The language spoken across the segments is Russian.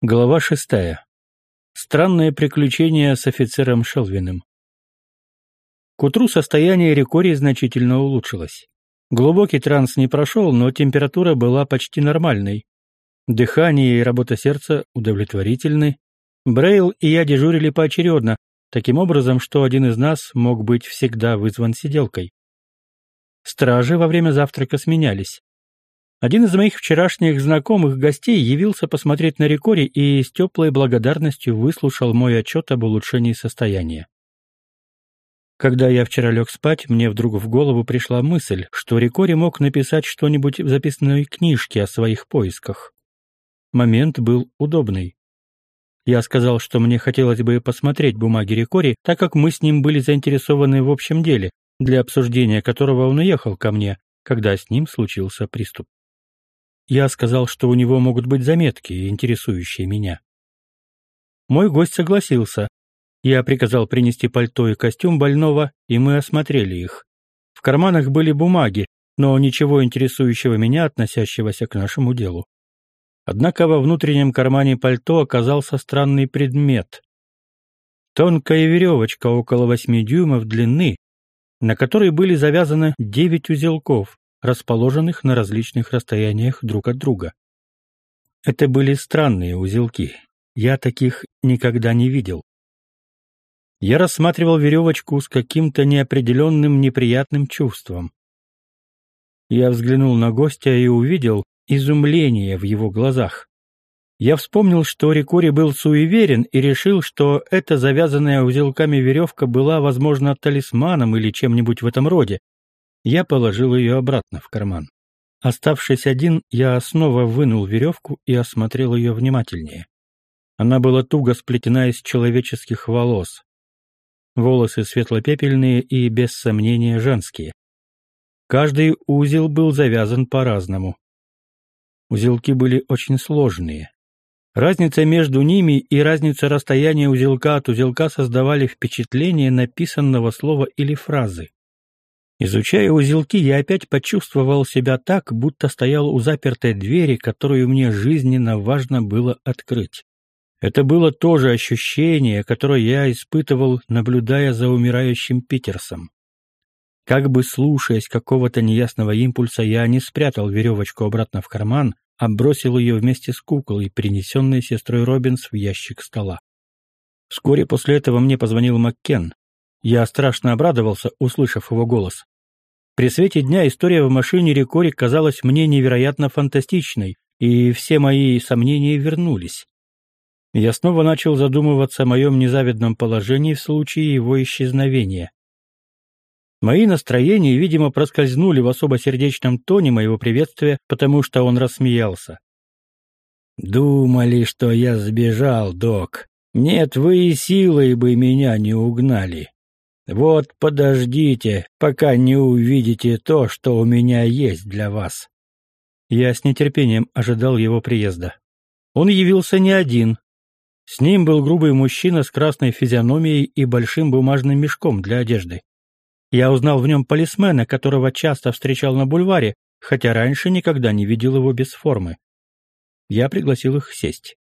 Глава шестая. Странное приключение с офицером Шелвиным. К утру состояние Рикори значительно улучшилось. Глубокий транс не прошел, но температура была почти нормальной. Дыхание и работа сердца удовлетворительны. Брейл и я дежурили поочередно, таким образом, что один из нас мог быть всегда вызван сиделкой. Стражи во время завтрака сменялись. Один из моих вчерашних знакомых гостей явился посмотреть на Рикори и с теплой благодарностью выслушал мой отчет об улучшении состояния. Когда я вчера лег спать, мне вдруг в голову пришла мысль, что Рикори мог написать что-нибудь в записной книжке о своих поисках. Момент был удобный. Я сказал, что мне хотелось бы посмотреть бумаги Рикори, так как мы с ним были заинтересованы в общем деле, для обсуждения которого он уехал ко мне, когда с ним случился приступ. Я сказал, что у него могут быть заметки, интересующие меня. Мой гость согласился. Я приказал принести пальто и костюм больного, и мы осмотрели их. В карманах были бумаги, но ничего интересующего меня, относящегося к нашему делу. Однако во внутреннем кармане пальто оказался странный предмет. Тонкая веревочка около восьми дюймов длины, на которой были завязаны девять узелков, расположенных на различных расстояниях друг от друга. Это были странные узелки. Я таких никогда не видел. Я рассматривал веревочку с каким-то неопределенным неприятным чувством. Я взглянул на гостя и увидел изумление в его глазах. Я вспомнил, что Рикори был суеверен и решил, что эта завязанная узелками веревка была, возможно, талисманом или чем-нибудь в этом роде, я положил ее обратно в карман. Оставшись один, я снова вынул веревку и осмотрел ее внимательнее. Она была туго сплетена из человеческих волос. Волосы светло-пепельные и, без сомнения, женские. Каждый узел был завязан по-разному. Узелки были очень сложные. Разница между ними и разница расстояния узелка от узелка создавали впечатление написанного слова или фразы. Изучая узелки, я опять почувствовал себя так, будто стоял у запертой двери, которую мне жизненно важно было открыть. Это было то же ощущение, которое я испытывал, наблюдая за умирающим Питерсом. Как бы слушаясь какого-то неясного импульса, я не спрятал веревочку обратно в карман, а бросил ее вместе с куклой, принесенной сестрой Робинс в ящик стола. Вскоре после этого мне позвонил Маккен. Я страшно обрадовался, услышав его голос. При свете дня история в машине Рикори казалась мне невероятно фантастичной, и все мои сомнения вернулись. Я снова начал задумываться о моем незавидном положении в случае его исчезновения. Мои настроения, видимо, проскользнули в особо сердечном тоне моего приветствия, потому что он рассмеялся. «Думали, что я сбежал, док. Нет, вы и силой бы меня не угнали. Вот подождите, пока не увидите то, что у меня есть для вас. Я с нетерпением ожидал его приезда. Он явился не один. С ним был грубый мужчина с красной физиономией и большим бумажным мешком для одежды. Я узнал в нем полисмена, которого часто встречал на бульваре, хотя раньше никогда не видел его без формы. Я пригласил их сесть.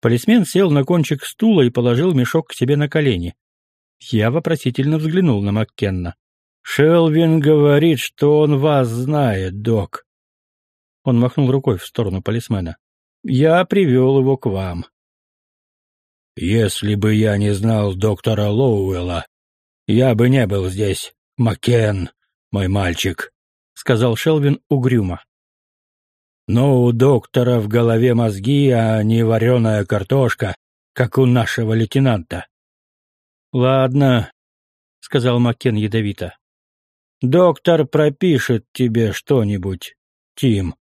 Полисмен сел на кончик стула и положил мешок к себе на колени. Я вопросительно взглянул на Маккенна. «Шелвин говорит, что он вас знает, док». Он махнул рукой в сторону полисмена. «Я привел его к вам». «Если бы я не знал доктора Лоуэлла, я бы не был здесь, Маккен, мой мальчик», — сказал Шелвин угрюмо. «Но у доктора в голове мозги, а не вареная картошка, как у нашего лейтенанта. «Ладно», — сказал Маккен ядовито. «Доктор пропишет тебе что-нибудь, Тим».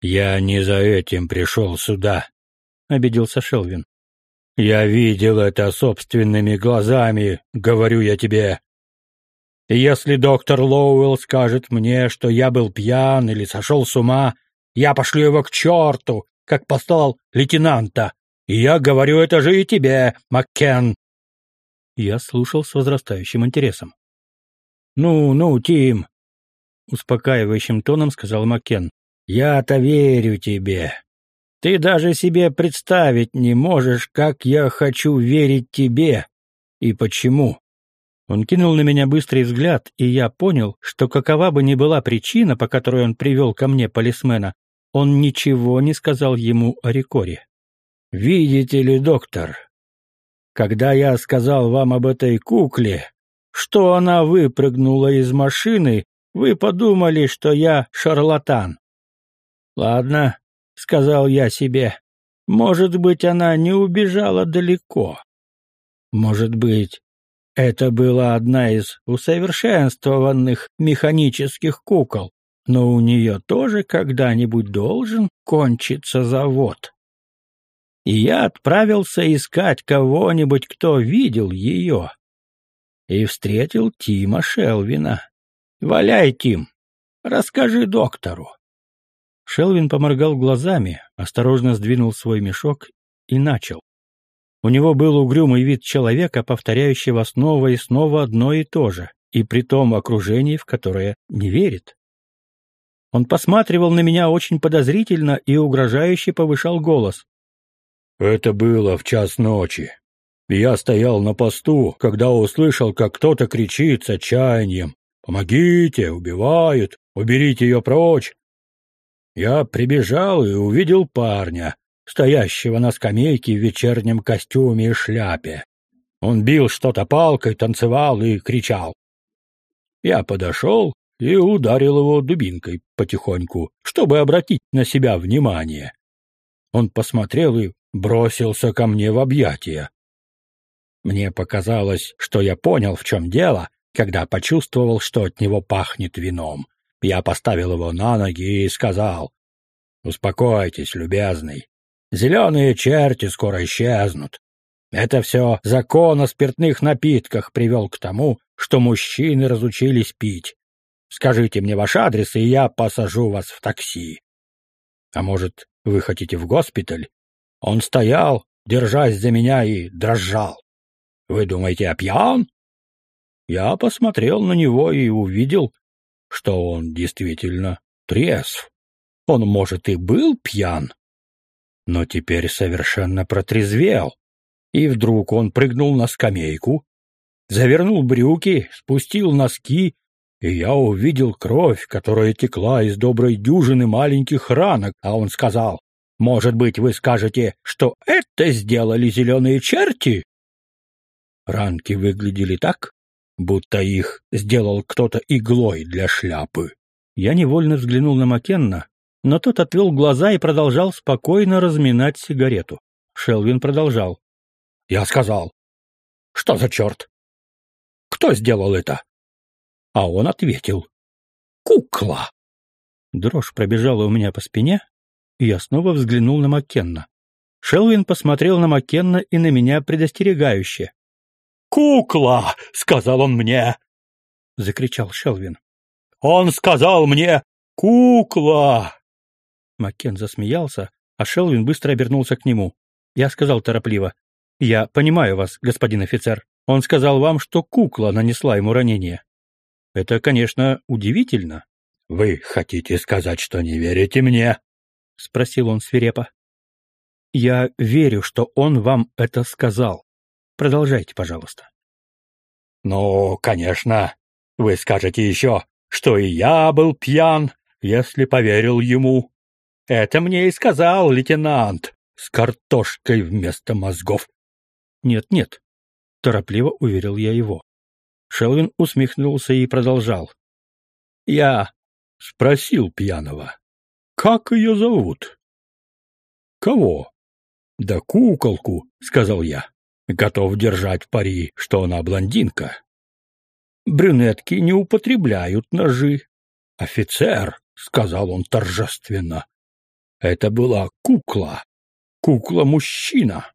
«Я не за этим пришел сюда», — обиделся Шелвин. «Я видел это собственными глазами, говорю я тебе. если доктор Лоуэлл скажет мне, что я был пьян или сошел с ума, я пошлю его к черту, как послал лейтенанта. И я говорю это же и тебе, Маккен. Я слушал с возрастающим интересом. «Ну, ну, Тим!» — успокаивающим тоном сказал Маккен. «Я-то верю тебе. Ты даже себе представить не можешь, как я хочу верить тебе и почему. Он кинул на меня быстрый взгляд, и я понял, что какова бы ни была причина, по которой он привел ко мне полисмена, он ничего не сказал ему о Рикоре. «Видите ли, доктор, когда я сказал вам об этой кукле, что она выпрыгнула из машины, вы подумали, что я шарлатан. Ладно, — сказал я себе, — может быть, она не убежала далеко. Может быть, это была одна из усовершенствованных механических кукол, но у нее тоже когда-нибудь должен кончиться завод. И я отправился искать кого-нибудь, кто видел ее. И встретил Тима Шелвина. «Валяй, Тим, расскажи доктору». Шелвин поморгал глазами, осторожно сдвинул свой мешок и начал. У него был угрюмый вид человека, повторяющего снова и снова одно и то же, и при том окружении, в которое не верит. Он посматривал на меня очень подозрительно и угрожающе повышал голос. «Это было в час ночи. Я стоял на посту, когда услышал, как кто-то кричит с отчаянием. «Помогите! Убивают! Уберите ее прочь!» Я прибежал и увидел парня, стоящего на скамейке в вечернем костюме и шляпе. Он бил что-то палкой, танцевал и кричал. Я подошел и ударил его дубинкой потихоньку, чтобы обратить на себя внимание. Он посмотрел и бросился ко мне в объятия. Мне показалось, что я понял, в чем дело, когда почувствовал, что от него пахнет вином. Я поставил его на ноги и сказал, «Успокойтесь, любезный. Зеленые черти скоро исчезнут. Это все закон о спиртных напитках привел к тому, что мужчины разучились пить. Скажите мне ваш адрес, и я посажу вас в такси. А может, вы хотите в госпиталь? Он стоял, держась за меня, и дрожал. Вы думаете, я пьян? Я посмотрел на него и увидел, что он действительно трезв. Он, может, и был пьян, но теперь совершенно протрезвел. И вдруг он прыгнул на скамейку, завернул брюки, спустил носки, и я увидел кровь, которая текла из доброй дюжины маленьких ранок, а он сказал, «Может быть, вы скажете, что это сделали зеленые черти?» Ранки выглядели так, будто их сделал кто-то иглой для шляпы. Я невольно взглянул на Маккенна, но тот отвел глаза и продолжал спокойно разминать сигарету. Шелвин продолжал. «Я сказал, что за черт? Кто сделал это?» А он ответил. «Кукла!» Дрожь пробежала у меня по спине, и я снова взглянул на Маккенна. Шелвин посмотрел на Маккенна и на меня предостерегающе. «Кукла!» — сказал он мне. — закричал Шелвин. «Он сказал мне «Кукла!» Маккен засмеялся, а Шелвин быстро обернулся к нему. Я сказал торопливо. «Я понимаю вас, господин офицер. Он сказал вам, что кукла нанесла ему ранение. Это, конечно, удивительно». «Вы хотите сказать, что не верите мне?» — спросил он свирепо. «Я верю, что он вам это сказал. Продолжайте, пожалуйста». «Ну, конечно. Вы скажете еще, что и я был пьян, если поверил ему. Это мне и сказал лейтенант с картошкой вместо мозгов. Нет-нет, торопливо уверил я его. Шелвин усмехнулся и продолжал. Я спросил пьяного, как ее зовут? Кого? Да куколку, сказал я. Готов держать пари, что она блондинка. Брюнетки не употребляют ножи. Офицер, сказал он торжественно, это была кукла, кукла-мужчина.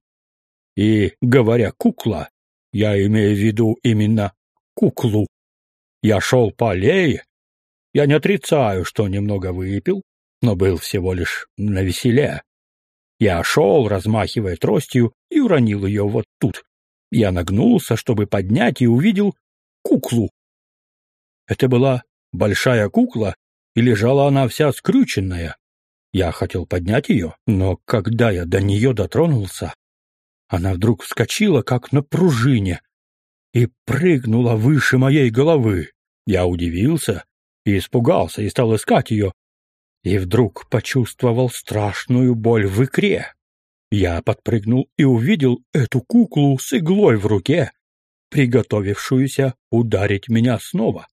И, говоря «кукла», я имею в виду именно куклу. Я шел по аллее. Я не отрицаю, что немного выпил, но был всего лишь на веселе. Я шел, размахивая тростью, и уронил ее вот тут. Я нагнулся, чтобы поднять, и увидел куклу. Это была большая кукла, и лежала она вся скрюченная, Я хотел поднять ее, но когда я до нее дотронулся, она вдруг вскочила, как на пружине, и прыгнула выше моей головы. Я удивился и испугался, и стал искать ее, и вдруг почувствовал страшную боль в икре. Я подпрыгнул и увидел эту куклу с иглой в руке, приготовившуюся ударить меня снова.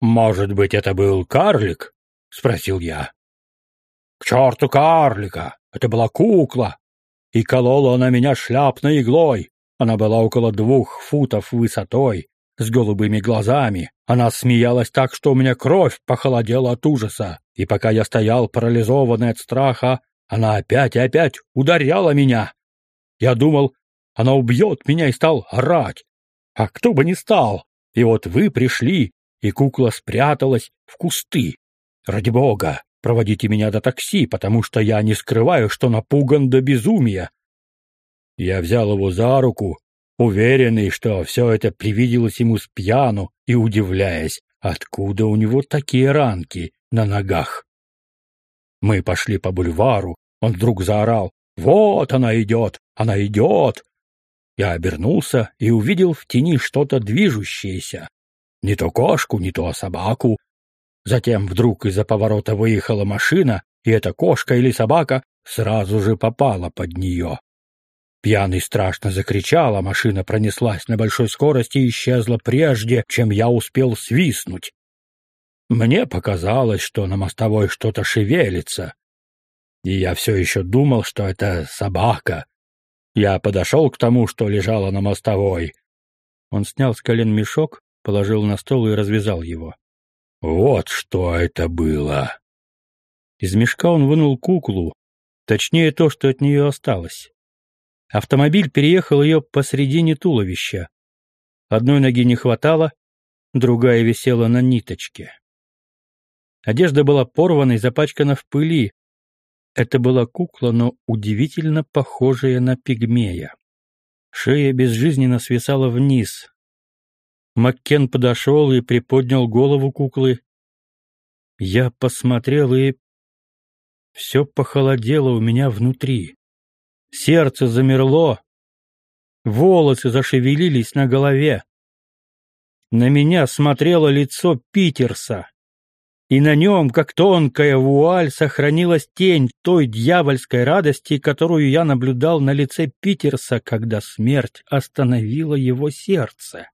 «Может быть, это был карлик?» — спросил я. «К черту карлика! Это была кукла, и колола она меня шляпной иглой. Она была около двух футов высотой, с голубыми глазами. Она смеялась так, что у меня кровь похолодела от ужаса. И пока я стоял парализованный от страха, она опять и опять ударяла меня. Я думал, она убьет меня и стал орать. А кто бы не стал. И вот вы пришли, и кукла спряталась в кусты. Ради бога, проводите меня до такси, потому что я не скрываю, что напуган до безумия. Я взял его за руку, уверенный, что все это привиделось ему с пьяну и удивляясь, откуда у него такие ранки на ногах. Мы пошли по бульвару, он вдруг заорал «Вот она идет! Она идет!» Я обернулся и увидел в тени что-то движущееся. Не то кошку, не то собаку, Затем вдруг из-за поворота выехала машина, и эта кошка или собака сразу же попала под нее. Пьяный страшно закричал, а машина пронеслась на большой скорости и исчезла прежде, чем я успел свистнуть. Мне показалось, что на мостовой что-то шевелится, и я все еще думал, что это собака. Я подошел к тому, что лежало на мостовой. Он снял с колен мешок, положил на стол и развязал его. Вот что это было. Из мешка он вынул куклу, точнее то, что от нее осталось. Автомобиль переехал ее посредине туловища. Одной ноги не хватало, другая висела на ниточке. Одежда была порвана и запачкана в пыли. Это была кукла, но удивительно похожая на пигмея. Шея безжизненно свисала вниз, Маккен подошел и приподнял голову куклы. Я посмотрел, и все похолодело у меня внутри. Сердце замерло, волосы зашевелились на голове. На меня смотрело лицо Питерса, и на нем, как тонкая вуаль, сохранилась тень той дьявольской радости, которую я наблюдал на лице Питерса, когда смерть остановила его сердце.